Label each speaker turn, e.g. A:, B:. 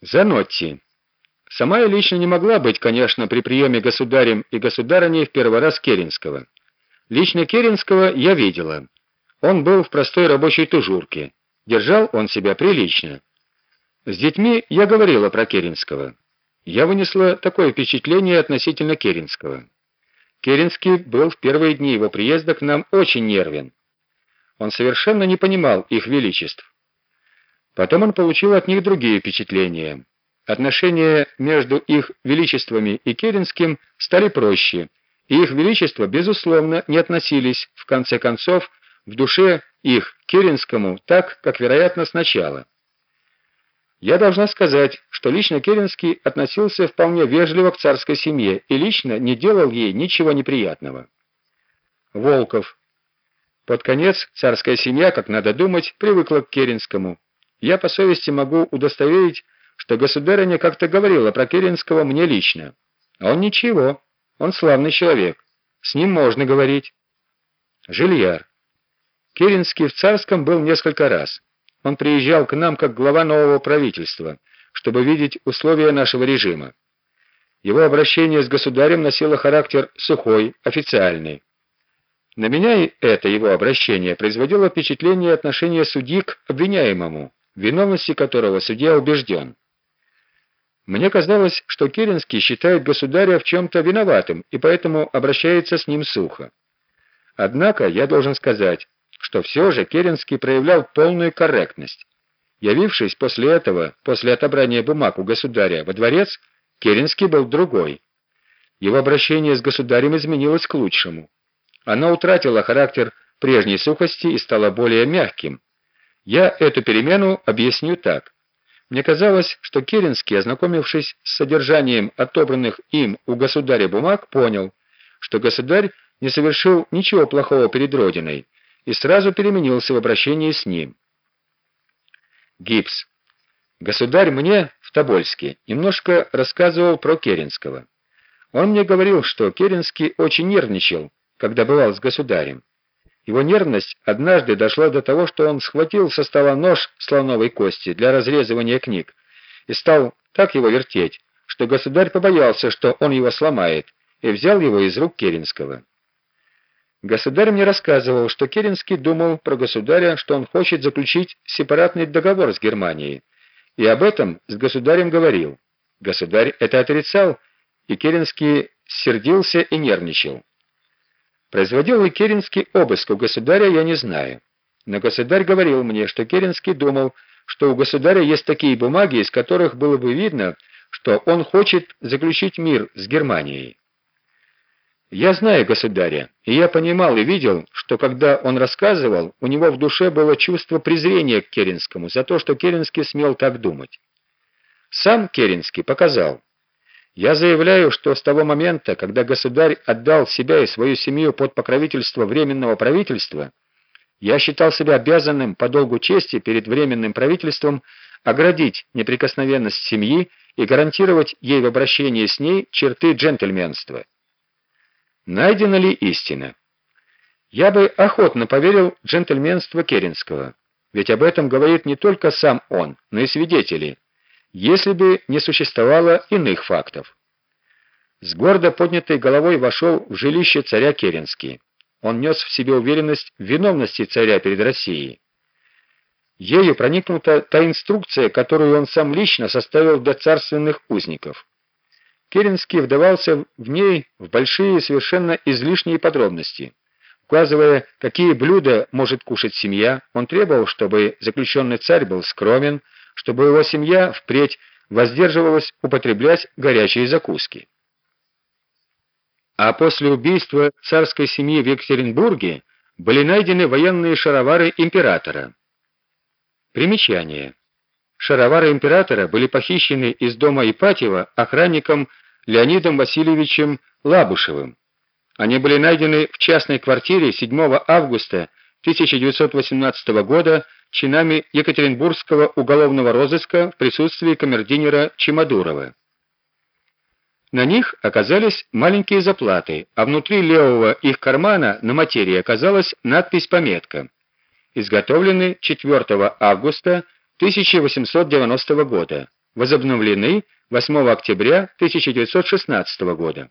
A: Занотти. Сама я лично не могла быть, конечно, при приеме государем и государыней в первый раз Керенского. Лично Керенского я видела. Он был в простой рабочей тужурке. Держал он себя прилично. С детьми я говорила про Керенского. Я вынесла такое впечатление относительно Керенского. Керенский был в первые дни его приезда к нам очень нервен. Он совершенно не понимал их величеств. Потом он получил от них другие впечатления. Отношения между их величествами и Керенским стали проще, и их величества, безусловно, не относились, в конце концов, в душе их к Керенскому так, как, вероятно, сначала. Я должна сказать, что лично Керенский относился вполне вежливо к царской семье и лично не делал ей ничего неприятного. Волков. Под конец царская семья, как надо думать, привыкла к Керенскому. Я по совести могу удостоверить, что государыня как-то говорила про Керенского мне лично. А он ничего, он славный человек, с ним можно говорить. Жильяр. Керенский в Царском был несколько раз. Он приезжал к нам как глава нового правительства, чтобы видеть условия нашего режима. Его обращение с государем носило характер сухой, официальный. На меня это его обращение производило впечатление отношения судьи к обвиняемому виновности которого судья убежден. Мне казалось, что Керенский считает государя в чем-то виноватым и поэтому обращается с ним сухо. Однако я должен сказать, что все же Керенский проявлял полную корректность. Явившись после этого, после отобрания бумаг у государя во дворец, Керенский был другой. Его обращение с государем изменилось к лучшему. Оно утратило характер прежней сухости и стало более мягким. Я эту перемену объясню так. Мне казалось, что Керенский, ознакомившись с содержанием отобранных им у государя бумаг, понял, что государь не совершил ничего плохого перед Родиной и сразу переменился в обращении с ним. Гипс. Государь мне в Тобольске немножко рассказывал про Керенского. Он мне говорил, что Керенский очень нервничал, когда бывал с государем. Его нервность однажды дошла до того, что он схватил со стола нож слоновой кости для разрезывания книг и стал так его вертеть, что государь побоялся, что он его сломает, и взял его из рук Керенского. Государь мне рассказывал, что Керенский думал про государя, что он хочет заключить сепаратный договор с Германией, и об этом с государем говорил. Государь это отрицал, и Керенский сердился и нервничал. Производил ли Керенский обыск у государя, я не знаю. Но государь говорил мне, что Керенский думал, что у государя есть такие бумаги, из которых было бы видно, что он хочет заключить мир с Германией. Я знаю государя, и я понимал и видел, что когда он рассказывал, у него в душе было чувство презрения к Керенскому за то, что Керенский смел так думать. Сам Керенский показал, я заявляю, что с того момента, когда государь отдал себя и свою семью под покровительство временного правительства, я считал себя обязанным по долгу чести перед временным правительством оградить неприкосновенность семьи и гарантировать ей в обращении с ней черты джентльменства. Найдена ли истина? Я бы охотно поверил в джентльменство Керенского, ведь об этом говорит не только сам он, но и свидетели если бы не существовало иных фактов. С гордо поднятой головой вошел в жилище царя Керенский. Он нес в себе уверенность в виновности царя перед Россией. Ею проникнута та инструкция, которую он сам лично составил для царственных узников. Керенский вдавался в ней в большие совершенно излишние подробности. Указывая, какие блюда может кушать семья, он требовал, чтобы заключенный царь был скромен, чтобы его семья впредь воздерживалась употреблять горячие закуски. А после убийства царской семьи в Екатеринбурге были найдены военные шаровары императора. Примечание. Шаровары императора были похищены из дома Ипатьева охранником Леонидом Васильевичем Лабушевым. Они были найдены в частной квартире 7 августа 1918 года чинами Екатеринбургского уголовного розыска в присутствии камердинера Чемодурова. На них оказались маленькие заплаты, а внутри левого их кармана на материи оказалась надпись-пометка «Изготовлены 4 августа 1890 года. возобновлены 8 октября 1916 года.